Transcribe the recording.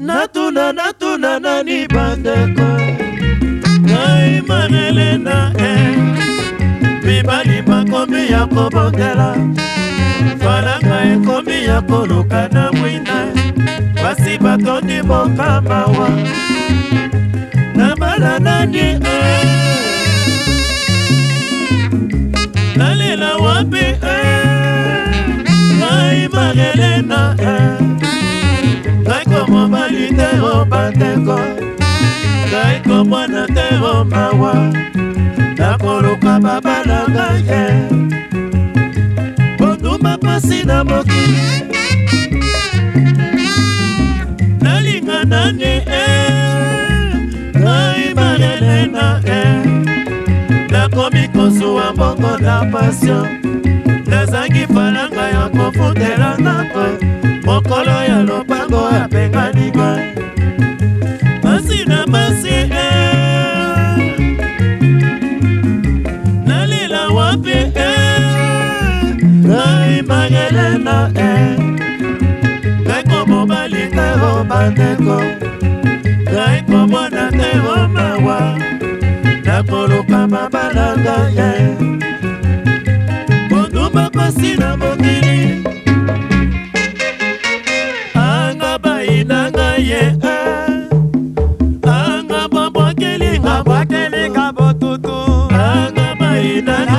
natuna natuna nani bandeko ngai manele na e mibali makomi ya kobongela falanga ekomi ya koluka na mwina basi batondi mokamawa na mbala nani e bolingo ngai kobwana te o mawa nakoluka babala ngai ye kotuma mpasi na mokili nalinga nani e eh, ngai marene na e nakomi kozuwa mbongo na pasio nazangi falanga ya kofutela nako mokolo ya lopango apenga pasi nalela wapi eh? naimagelela eh? ngaiko mobali teo eh, oh, bandeko ngaiko mwana teo oh, mawa nakoluka mabalanga ye konduba pasi na mokili akeli ka botutu. Agaba idani.